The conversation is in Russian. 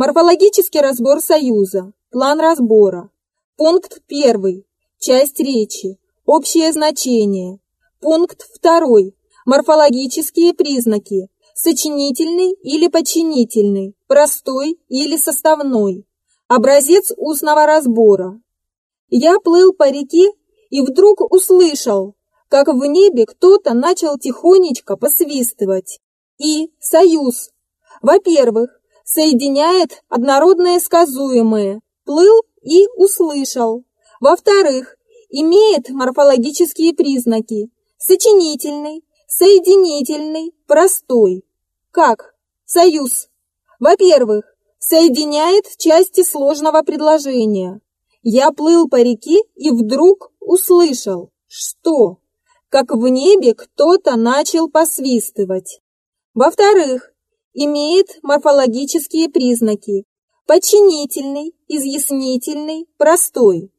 Морфологический разбор союза. План разбора. Пункт 1. Часть речи. Общее значение. Пункт 2. Морфологические признаки. Сочинительный или подчинительный, простой или составной. Образец устного разбора. Я плыл по реке и вдруг услышал, как в небе кто-то начал тихонечко посвистывать. И союз. Во-первых, соединяет однородное сказуемое, плыл и услышал. Во-вторых, имеет морфологические признаки, сочинительный, соединительный, простой. Как? Союз. Во-первых, соединяет части сложного предложения. Я плыл по реке и вдруг услышал, что, как в небе кто-то начал посвистывать. Во-вторых, имеет морфологические признаки. Подчинительный, изъяснительный, простой.